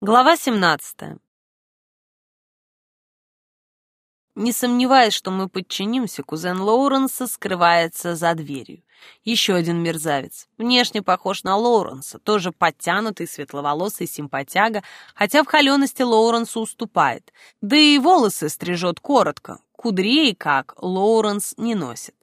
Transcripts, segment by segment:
Глава 17. Не сомневаясь, что мы подчинимся, кузен Лоуренса скрывается за дверью. Еще один мерзавец. Внешне похож на Лоуренса, тоже подтянутый, светловолосый симпатяга, хотя в холености Лоуренсу уступает. Да и волосы стрижет коротко, кудрей, как Лоуренс, не носит.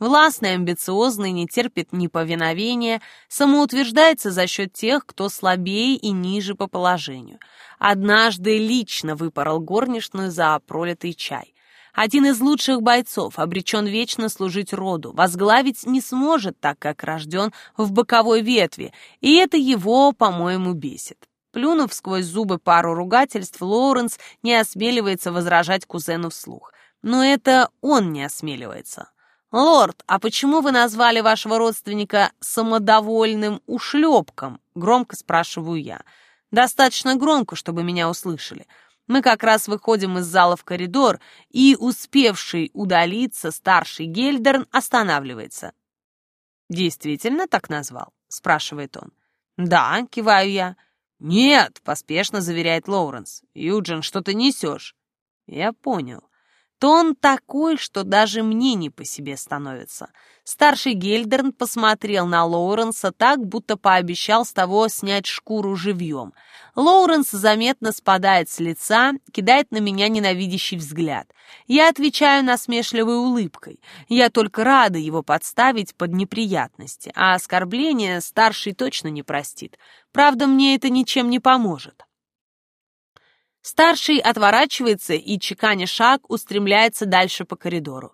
Властный, амбициозный, не терпит неповиновения, самоутверждается за счет тех, кто слабее и ниже по положению. Однажды лично выпорол горничную за пролитый чай. Один из лучших бойцов, обречен вечно служить роду, возглавить не сможет, так как рожден в боковой ветви, и это его, по-моему, бесит. Плюнув сквозь зубы пару ругательств, Лоуренс не осмеливается возражать кузену вслух. Но это он не осмеливается. «Лорд, а почему вы назвали вашего родственника самодовольным ушлепком?» — громко спрашиваю я. «Достаточно громко, чтобы меня услышали. Мы как раз выходим из зала в коридор, и успевший удалиться старший Гельдерн останавливается». «Действительно так назвал?» — спрашивает он. «Да», — киваю я. «Нет», — поспешно заверяет Лоуренс. «Юджин, что ты несешь?» «Я понял то он такой, что даже мне не по себе становится. Старший Гельдерн посмотрел на Лоуренса так, будто пообещал с того снять шкуру живьем. Лоуренс заметно спадает с лица, кидает на меня ненавидящий взгляд. Я отвечаю насмешливой улыбкой. Я только рада его подставить под неприятности, а оскорбление старший точно не простит. Правда, мне это ничем не поможет. Старший отворачивается и, чеканя шаг, устремляется дальше по коридору.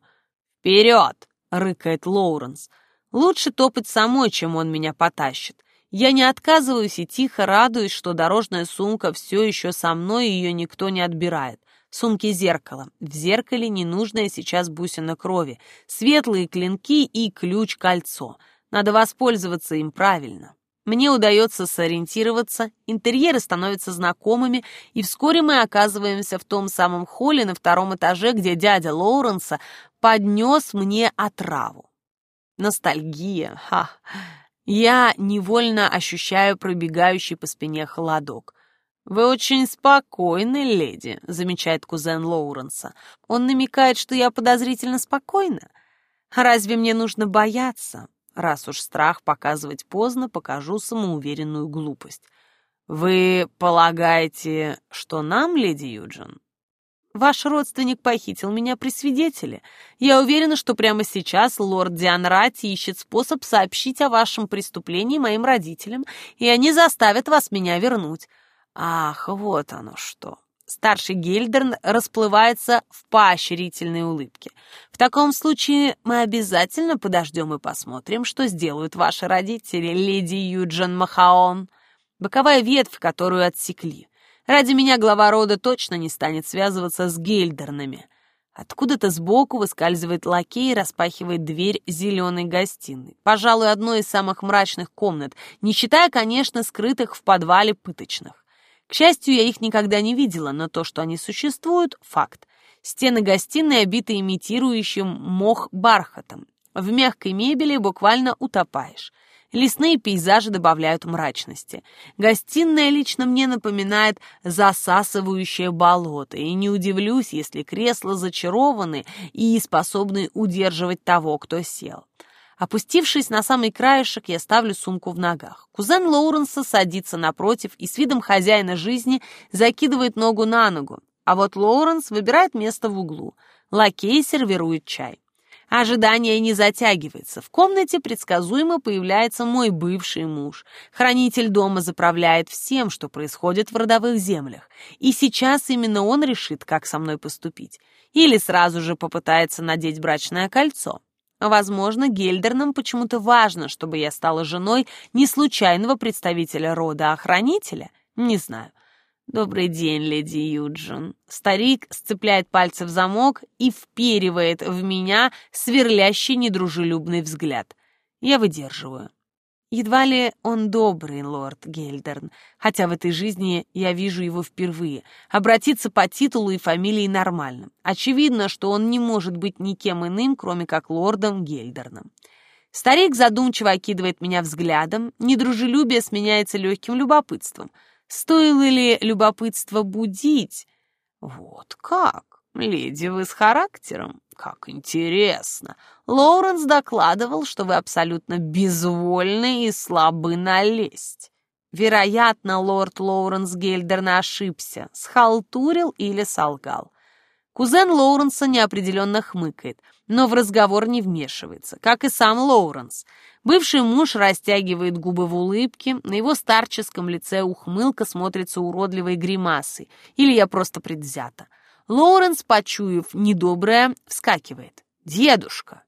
«Вперед!» — рыкает Лоуренс. «Лучше топать самой, чем он меня потащит. Я не отказываюсь и тихо радуюсь, что дорожная сумка все еще со мной, и ее никто не отбирает. В сумке зеркало. В зеркале ненужная сейчас бусина крови, светлые клинки и ключ-кольцо. Надо воспользоваться им правильно. Мне удается сориентироваться, интерьеры становятся знакомыми, и вскоре мы оказываемся в том самом холле на втором этаже, где дядя Лоуренса поднес мне отраву. Ностальгия, ха! Я невольно ощущаю пробегающий по спине холодок. «Вы очень спокойны, леди», — замечает кузен Лоуренса. Он намекает, что я подозрительно спокойна. Разве мне нужно бояться? Раз уж страх показывать поздно, покажу самоуверенную глупость. Вы полагаете, что нам, леди Юджин? Ваш родственник похитил меня при свидетеле. Я уверена, что прямо сейчас лорд Дианрати ищет способ сообщить о вашем преступлении моим родителям, и они заставят вас меня вернуть. Ах, вот оно что. Старший Гельдерн расплывается в поощрительной улыбке. «В таком случае мы обязательно подождем и посмотрим, что сделают ваши родители, леди Юджин Махаон. Боковая ветвь, которую отсекли. Ради меня глава рода точно не станет связываться с Гельдернами». Откуда-то сбоку выскальзывает лакей и распахивает дверь зеленой гостиной. Пожалуй, одной из самых мрачных комнат, не считая, конечно, скрытых в подвале пыточных. К счастью, я их никогда не видела, но то, что они существуют — факт. Стены гостиной обиты имитирующим мох бархатом. В мягкой мебели буквально утопаешь. Лесные пейзажи добавляют мрачности. Гостиная лично мне напоминает засасывающее болото, и не удивлюсь, если кресла зачарованы и способны удерживать того, кто сел. Опустившись на самый краешек, я ставлю сумку в ногах. Кузен Лоуренса садится напротив и с видом хозяина жизни закидывает ногу на ногу. А вот Лоуренс выбирает место в углу. Лакей сервирует чай. Ожидание не затягивается. В комнате предсказуемо появляется мой бывший муж. Хранитель дома заправляет всем, что происходит в родовых землях. И сейчас именно он решит, как со мной поступить. Или сразу же попытается надеть брачное кольцо. Возможно, Гельдернам почему-то важно, чтобы я стала женой не случайного представителя рода, а хранителя. Не знаю. Добрый день, леди Юджин. Старик сцепляет пальцы в замок и вперивает в меня сверлящий недружелюбный взгляд. Я выдерживаю. Едва ли он добрый, лорд Гельдерн, хотя в этой жизни я вижу его впервые. Обратиться по титулу и фамилии нормально. Очевидно, что он не может быть никем иным, кроме как лордом Гельдерном. Старик задумчиво окидывает меня взглядом, недружелюбие сменяется легким любопытством. Стоило ли любопытство будить? Вот как? Леди, вы с характером? Как интересно. Лоуренс докладывал, что вы абсолютно безвольны и слабы на лесть. Вероятно, лорд Лоуренс Гельдерн ошибся, схалтурил или солгал. Кузен Лоуренса неопределенно хмыкает, но в разговор не вмешивается, как и сам Лоуренс. Бывший муж растягивает губы в улыбке, на его старческом лице ухмылка смотрится уродливой гримасой, или я просто предвзята. Лоуренс, почуяв недоброе, вскакивает. «Дедушка!»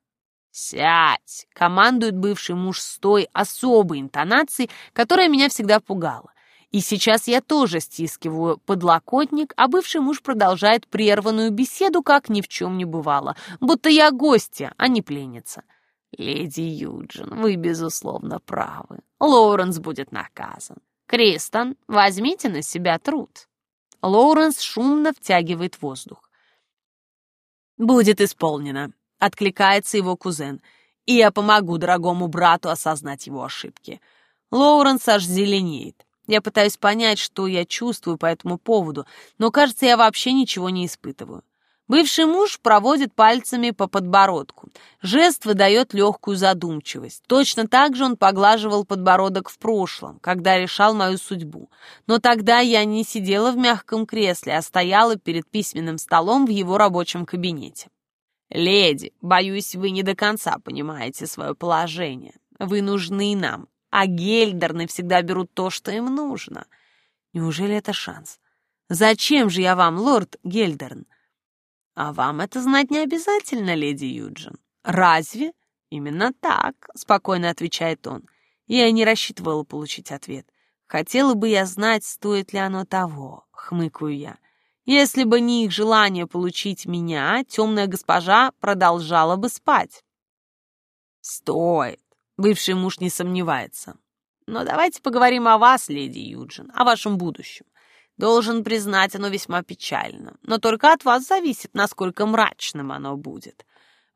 «Сядь!» — командует бывший муж с той особой интонацией, которая меня всегда пугала. И сейчас я тоже стискиваю подлокотник, а бывший муж продолжает прерванную беседу, как ни в чем не бывало, будто я гостья, а не пленница. «Леди Юджин, вы, безусловно, правы. Лоуренс будет наказан. Кристон, возьмите на себя труд». Лоуренс шумно втягивает воздух. «Будет исполнено», — откликается его кузен, «и я помогу дорогому брату осознать его ошибки». Лоуренс аж зеленеет. Я пытаюсь понять, что я чувствую по этому поводу, но, кажется, я вообще ничего не испытываю. Бывший муж проводит пальцами по подбородку. Жест выдает легкую задумчивость. Точно так же он поглаживал подбородок в прошлом, когда решал мою судьбу. Но тогда я не сидела в мягком кресле, а стояла перед письменным столом в его рабочем кабинете. «Леди, боюсь, вы не до конца понимаете свое положение. Вы нужны нам, а Гельдерны всегда берут то, что им нужно. Неужели это шанс? Зачем же я вам, лорд Гельдерн? А вам это знать не обязательно, леди Юджин. Разве? Именно так, спокойно отвечает он. Я не рассчитывала получить ответ. Хотела бы я знать, стоит ли оно того, хмыкаю я. Если бы не их желание получить меня, темная госпожа продолжала бы спать. Стоит, Бывший муж не сомневается. Но давайте поговорим о вас, леди Юджин, о вашем будущем. Должен признать, оно весьма печально, но только от вас зависит, насколько мрачным оно будет.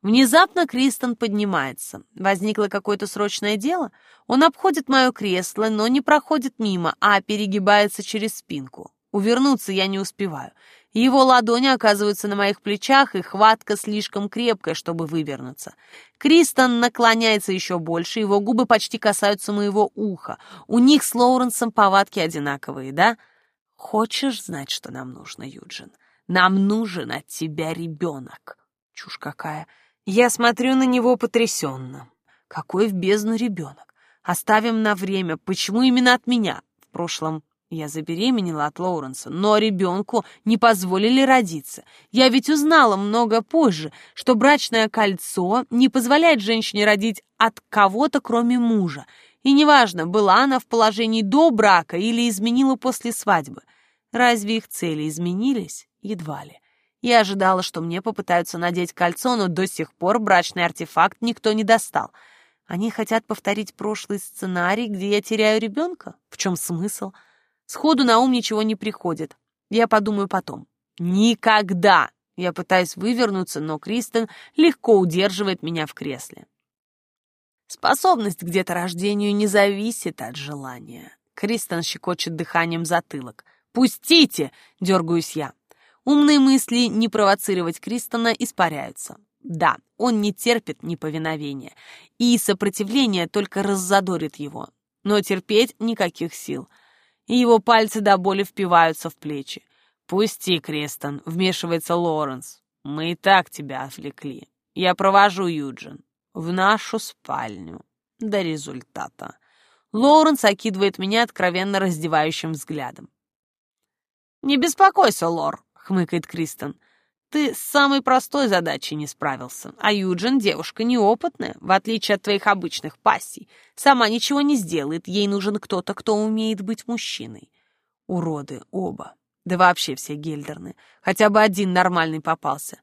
Внезапно Кристен поднимается. Возникло какое-то срочное дело. Он обходит мое кресло, но не проходит мимо, а перегибается через спинку. Увернуться я не успеваю. Его ладони оказываются на моих плечах, и хватка слишком крепкая, чтобы вывернуться. Кристон наклоняется еще больше, его губы почти касаются моего уха. У них с Лоуренсом повадки одинаковые, да? Хочешь знать, что нам нужно, Юджин? Нам нужен от тебя ребенок. Чушь какая. Я смотрю на него потрясенно. Какой в бездну ребенок? Оставим на время. Почему именно от меня? В прошлом я забеременела от Лоуренса, но ребенку не позволили родиться. Я ведь узнала много позже, что брачное кольцо не позволяет женщине родить от кого-то, кроме мужа. И неважно, была она в положении до брака или изменила после свадьбы. Разве их цели изменились? Едва ли. Я ожидала, что мне попытаются надеть кольцо, но до сих пор брачный артефакт никто не достал. Они хотят повторить прошлый сценарий, где я теряю ребенка? В чем смысл? — Сходу на ум ничего не приходит. Я подумаю потом. Никогда! Я пытаюсь вывернуться, но Кристен легко удерживает меня в кресле. Способность к деторождению не зависит от желания. Кристен щекочет дыханием затылок. «Пустите!» — дергаюсь я. Умные мысли не провоцировать Кристона испаряются. Да, он не терпит неповиновения, и сопротивление только раззадорит его. Но терпеть никаких сил — и его пальцы до боли впиваются в плечи. «Пусти, Крестон», — вмешивается Лоренс. «Мы и так тебя отвлекли. Я провожу Юджин в нашу спальню до результата». Лоуренс окидывает меня откровенно раздевающим взглядом. «Не беспокойся, Лор», — хмыкает Кристен. Ты с самой простой задачей не справился, а Юджин девушка неопытная, в отличие от твоих обычных пассий. Сама ничего не сделает, ей нужен кто-то, кто умеет быть мужчиной. Уроды оба, да вообще все гельдерны, хотя бы один нормальный попался.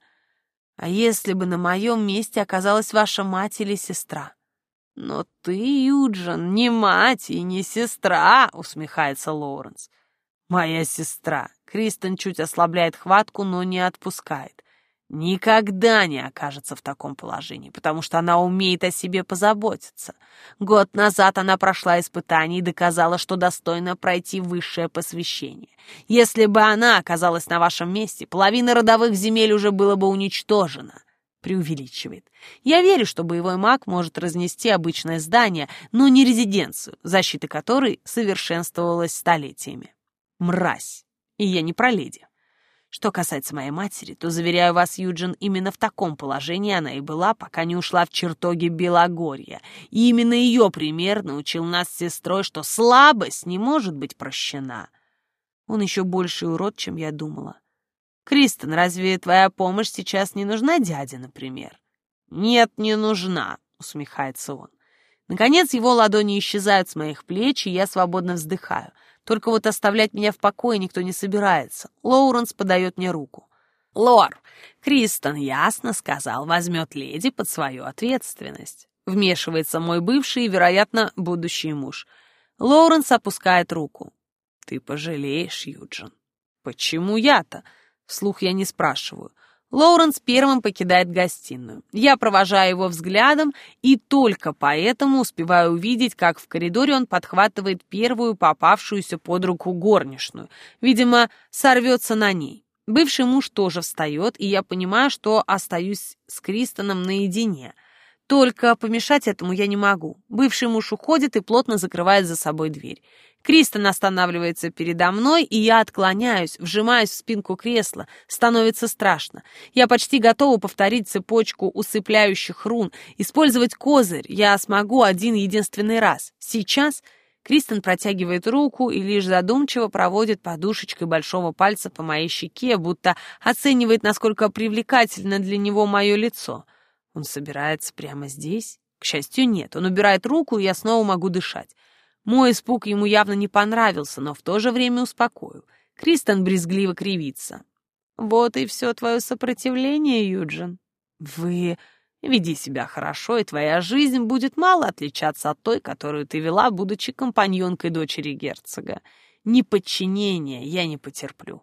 А если бы на моем месте оказалась ваша мать или сестра? Но ты, Юджин, не мать и не сестра, усмехается Лоуренс. Моя сестра. Кристен чуть ослабляет хватку, но не отпускает. никогда не окажется в таком положении, потому что она умеет о себе позаботиться. Год назад она прошла испытание и доказала, что достойна пройти высшее посвящение. Если бы она оказалась на вашем месте, половина родовых земель уже было бы уничтожена. Преувеличивает. Я верю, что боевой маг может разнести обычное здание, но не резиденцию, защита которой совершенствовалась столетиями. Мразь. И я не про леди. Что касается моей матери, то, заверяю вас, Юджин, именно в таком положении она и была, пока не ушла в чертоги Белогорья. И именно ее пример научил нас с сестрой, что слабость не может быть прощена. Он еще больше урод, чем я думала. Кристен, разве твоя помощь сейчас не нужна дяде, например? Нет, не нужна, усмехается он. Наконец его ладони исчезают с моих плеч, и я свободно вздыхаю — только вот оставлять меня в покое никто не собирается. Лоуренс подает мне руку. «Лор, Кристен ясно сказал, возьмет леди под свою ответственность». Вмешивается мой бывший и, вероятно, будущий муж. Лоуренс опускает руку. «Ты пожалеешь, Юджин». «Почему я-то?» Вслух я не спрашиваю. Лоуренс первым покидает гостиную. Я провожаю его взглядом и только поэтому успеваю увидеть, как в коридоре он подхватывает первую попавшуюся под руку горничную. Видимо, сорвется на ней. Бывший муж тоже встает, и я понимаю, что остаюсь с Кристоном наедине. Только помешать этому я не могу. Бывший муж уходит и плотно закрывает за собой дверь. Кристен останавливается передо мной, и я отклоняюсь, вжимаюсь в спинку кресла. Становится страшно. Я почти готова повторить цепочку усыпляющих рун, использовать козырь. Я смогу один единственный раз. Сейчас Кристен протягивает руку и лишь задумчиво проводит подушечкой большого пальца по моей щеке, будто оценивает, насколько привлекательно для него мое лицо. Он собирается прямо здесь? К счастью, нет. Он убирает руку, и я снова могу дышать. Мой испуг ему явно не понравился, но в то же время успокоил. Кристен брезгливо кривится. «Вот и все твое сопротивление, Юджин. Вы... Веди себя хорошо, и твоя жизнь будет мало отличаться от той, которую ты вела, будучи компаньонкой дочери герцога. Неподчинение я не потерплю.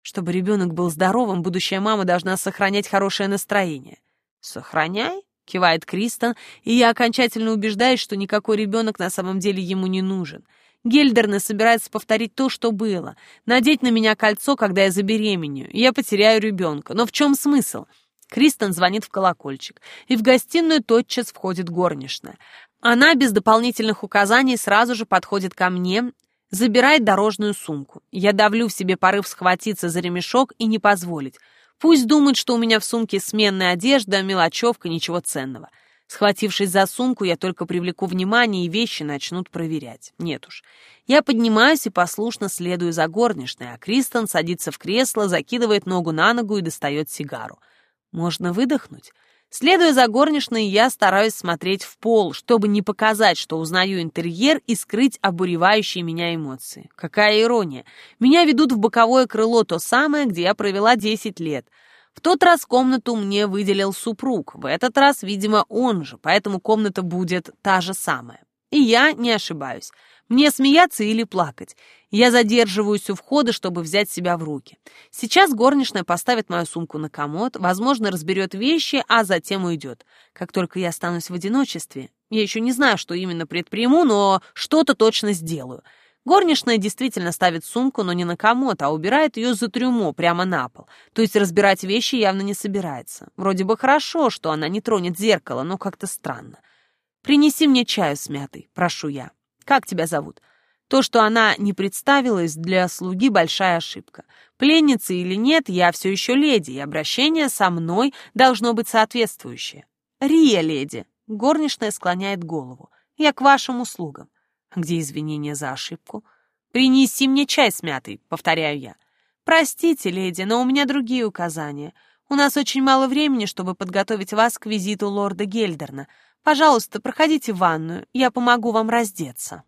Чтобы ребенок был здоровым, будущая мама должна сохранять хорошее настроение. Сохраняй, — кивает Кристен, и я окончательно убеждаюсь, что никакой ребенок на самом деле ему не нужен. Гельдерна собирается повторить то, что было. Надеть на меня кольцо, когда я забеременею, я потеряю ребенка. Но в чем смысл? Кристен звонит в колокольчик, и в гостиную тотчас входит горничная. Она без дополнительных указаний сразу же подходит ко мне, забирает дорожную сумку. Я давлю в себе порыв схватиться за ремешок и не позволить. Пусть думают, что у меня в сумке сменная одежда, мелочевка, ничего ценного. Схватившись за сумку, я только привлеку внимание, и вещи начнут проверять. Нет уж. Я поднимаюсь и послушно следую за горничной, а Кристен садится в кресло, закидывает ногу на ногу и достает сигару. Можно выдохнуть. Следуя за горничной, я стараюсь смотреть в пол, чтобы не показать, что узнаю интерьер и скрыть обуревающие меня эмоции. Какая ирония. Меня ведут в боковое крыло, то самое, где я провела 10 лет. В тот раз комнату мне выделил супруг, в этот раз, видимо, он же, поэтому комната будет та же самая. И я не ошибаюсь. Мне смеяться или плакать? Я задерживаюсь у входа, чтобы взять себя в руки. Сейчас горничная поставит мою сумку на комод, возможно, разберет вещи, а затем уйдет. Как только я останусь в одиночестве, я еще не знаю, что именно предприму, но что-то точно сделаю. Горничная действительно ставит сумку, но не на комод, а убирает ее за трюмо прямо на пол. То есть разбирать вещи явно не собирается. Вроде бы хорошо, что она не тронет зеркало, но как-то странно. «Принеси мне чаю с мятой, прошу я». Как тебя зовут? То, что она не представилась, для слуги большая ошибка. Пленница или нет, я все еще леди, и обращение со мной должно быть соответствующее. Рия, леди. Горничная склоняет голову. Я к вашим услугам. Где извинения за ошибку? Принеси мне чай с мятой, повторяю я. Простите, леди, но у меня другие указания. У нас очень мало времени, чтобы подготовить вас к визиту лорда Гельдерна. Пожалуйста, проходите в ванную, я помогу вам раздеться».